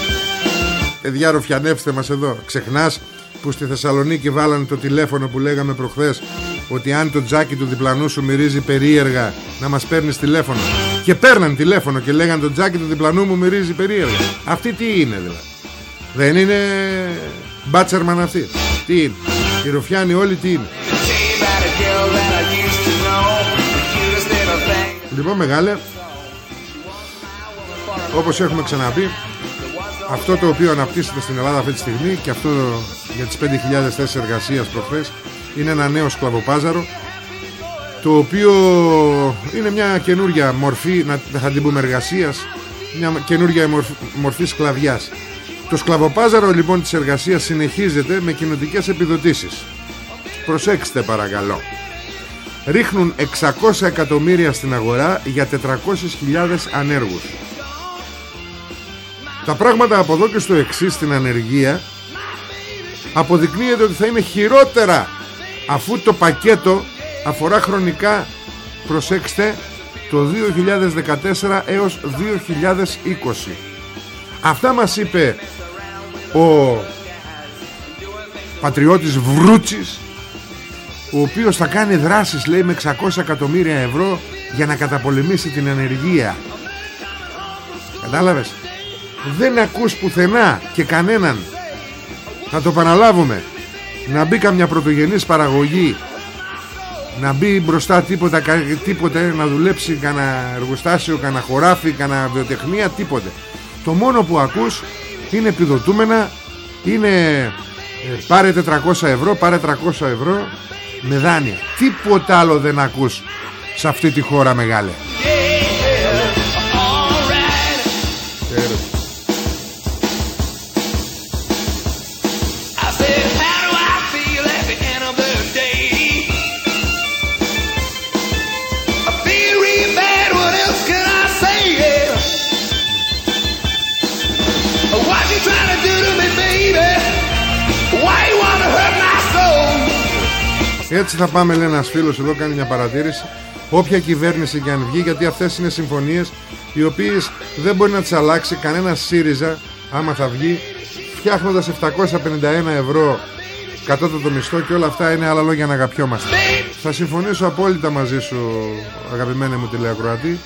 παιδιά ροφιανεύστε μας εδώ Ξεχνάς που στη Θεσσαλονίκη βάλανε το τηλέφωνο που λέγαμε προχθές ότι αν το τζάκι του διπλανού σου μυρίζει περίεργα να μας παίρνεις τηλέφωνο και παίρναν τηλέφωνο και λέγανε το τζάκι του διπλανού μου μυρίζει περίεργα αυτή τι είναι δηλαδή δεν είναι μπάτσερμαν αυτή τι είναι; Οι ροφιάνοι όλοι τι είναι; Λοιπόν μεγάλε Όπως έχουμε ξαναπεί Αυτό το οποίο αναπτύσσεται στην Ελλάδα αυτή τη στιγμή Και αυτό για τις 5.000 θέσεις εργασίας προχθές Είναι ένα νέο σκλαβοπάζαρο Το οποίο είναι μια καινούργια μορφή Να θα την πούμε εργασίας Μια καινούργια μορφή, μορφή σκλαβιάς Το σκλαβοπάζαρο λοιπόν της εργασίας συνεχίζεται Με κοινωτικές επιδοτήσεις. Προσέξτε παρακαλώ. Ρίχνουν 600 εκατομμύρια στην αγορά για 400.000 ανέργους. Τα πράγματα από εδώ και στο εξή στην ανεργία αποδεικνύεται ότι θα είναι χειρότερα αφού το πακέτο αφορά χρονικά προσέξτε το 2014 έως 2020 αυτά μας είπε ο πατριώτης Βρούτσης ο οποίος θα κάνει δράσεις λέει με 600 εκατομμύρια ευρώ για να καταπολεμήσει την ανεργία. Κατάλαβες; Δεν ακούς πουθενά και κανέναν. Θα το παραλάβουμε. Να μπει καμιά πρωτογενής παραγωγή. Να μπει μπροστά τίποτα, τίποτε να δουλέψει κανένα εργοστάσιο, κανένα χωράφι, κανένα βιοτεχνία, τίποτε το μόνο που ακούς είναι επιδοτούμενα είναι ε, πάρε 400 ευρώ, πάρε 300 ευρώ με δάνεια. Τίποτα άλλο δεν ακούς σε αυτή τη χώρα μεγάλε Έτσι θα πάμε λέει ένας φίλος εδώ κάνει μια παρατήρηση. Όποια κυβέρνηση και αν βγει Γιατί αυτές είναι συμφωνίες Οι οποίες δεν μπορεί να τις αλλάξει Κανένα ΣΥΡΙΖΑ άμα θα βγει Φτιάχνοντας 751 ευρώ Κατώτατο μισθό και όλα αυτά είναι άλλα λόγια να αγαπιόμαστε. Θα συμφωνήσω απόλυτα μαζί σου Αγαπημένε μου τηλεακροατή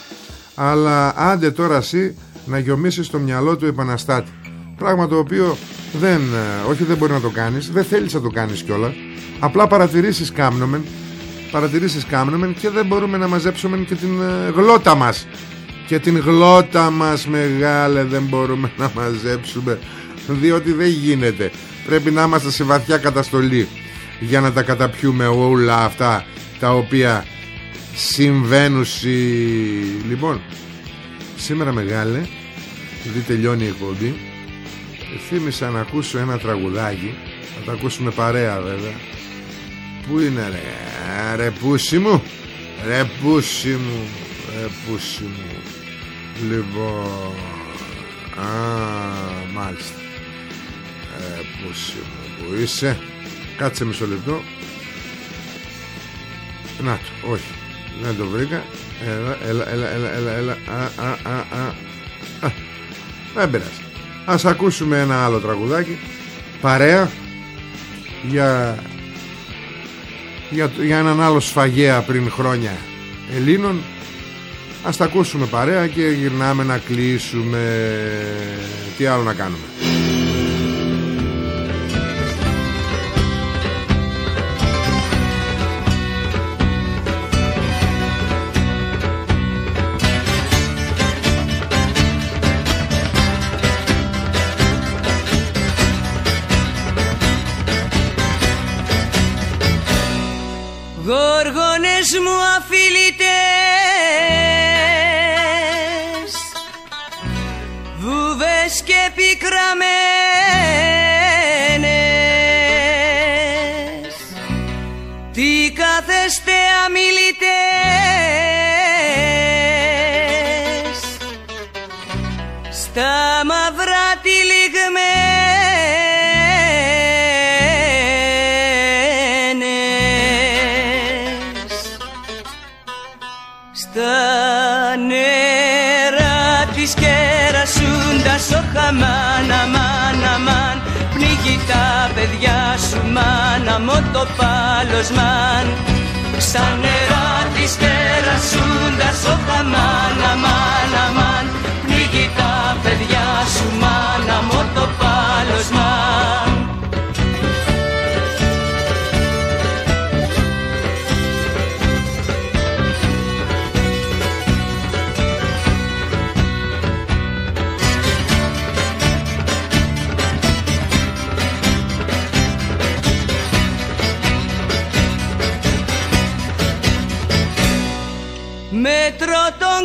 Αλλά άντε τώρα εσύ Να γιομίσεις το μυαλό του επαναστάτη. Πράγμα το οποίο δεν, ε, όχι δεν μπορεί να το κάνεις. Δεν θέλεις να το κάνεις κιόλας. Απλά παρατηρήσεις κάμνομεν Παρατηρήσεις κάμνομεν Και δεν μπορούμε να μαζέψουμε και την ε, γλώτα μας. Και την γλώτα μας μεγάλε Δεν μπορούμε να μαζέψουμε Διότι δεν γίνεται. Πρέπει να είμαστε σε βαθιά καταστολή Για να τα καταπιούμε όλα αυτά Τα οποία συμβαίνουν Λοιπόν Σήμερα μεγάλε Επειδή τελειώνει η εκπομπή Θύμισα να ακούσω ένα τραγουδάκι. Θα τα ακούσουμε παρέα βέβαια. Πού είναι ρε Ρε πούσι μου; Ρε πούσι μου Ρε πούσι μου. Λοιπόν Α μάλιστα. Ρε πούσι μου Πού είσαι; Κάτσε μισό λεπτό. Να το όχι. Δεν το βρήκα. Έλα έλα έλα έλα έλα, έλα. Α, α, α, α. α. Δεν πειράζει Ας ακούσουμε ένα άλλο τραγουδάκι. Παρέα. Για για, για έναν άλλο σφαγέα πριν χρόνια Ελλήνων. Ας τα ακούσουμε παρέα και γυρνάμε να κλείσουμε. Τι άλλο να κάνουμε; Το πάλωσμαν Σαν νερά της κερασούντας ο χαμάν αμάν αμάν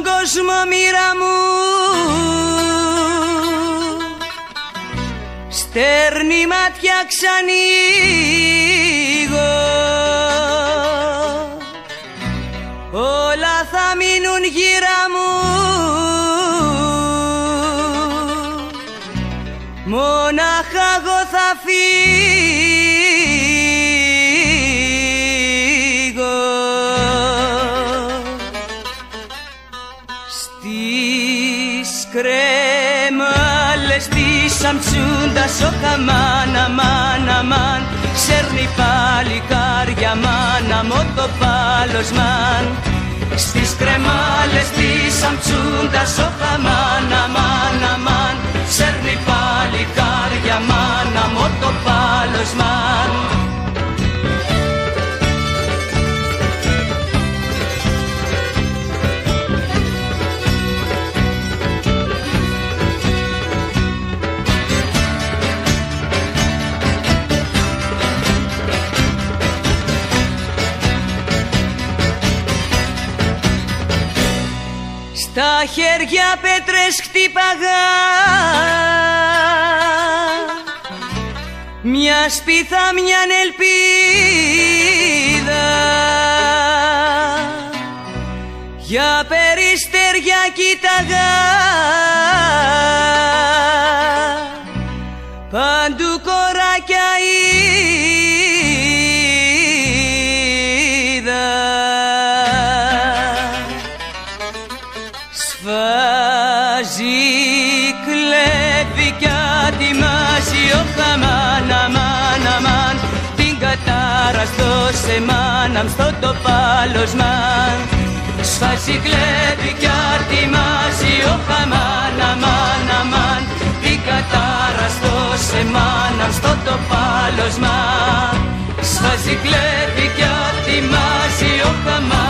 Μέτρο τον κόσμο μοίρα μου. Στέρνει μάτια ξανοίγω. Όλα θα μείνουν γύρω μου. Μόναχα εγώ θα φύγω στις κρέμαλες της αμψούντας ο χαμάν αμάν αμάν Σέρνει παλικάρια μάνα μου το πάλωσμαν Στις κρεμάλες της αμψούντας ο χαμάν αμάν αμάν Σέρνει παλικάρια μάνα μου το πάλωσμαν Στα χέρια πέτρες χτύπαγα. Μια σπίθα μια ελπίδα Για περιστεριά κοίταγα σεμάναμ στο το πάλωσμαν Σφάζει, κλέβει κι ατιμάζει ο χαμάν, αμάν, αμάν Την κατάρα στο σεμάναμ στο το πάλωσμαν Σφάζει, κλέβει κι ατιμάζει ο χαμάν,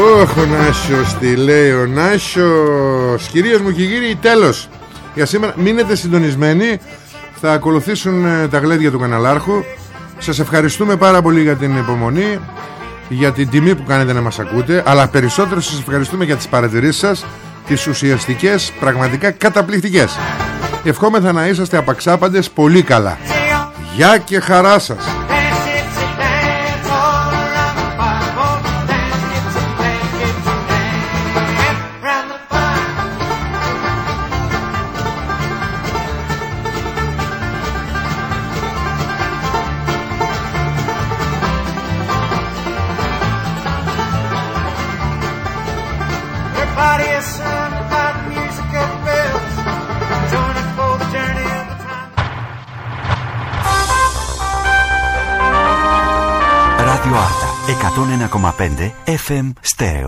Ωχ, ο Νάσιος, τι λέει ο Νάσιος. Κυρίες μου και κύριοι, τέλος. Για σήμερα μείνετε συντονισμένοι. Θα ακολουθήσουν ε, τα γλέντια του καναλάρχου. Σας ευχαριστούμε πάρα πολύ για την υπομονή Για την τιμή που κάνετε να μας ακούτε. Αλλά περισσότερο σας ευχαριστούμε για τις παρατηρήσεις σας Τις ουσιαστικές, πραγματικά καταπληκτικές. Ευχόμεθα να είσαστε απαξάπαντες πολύ καλά. Γεια και χαρά σας 101,5 FM Stereo.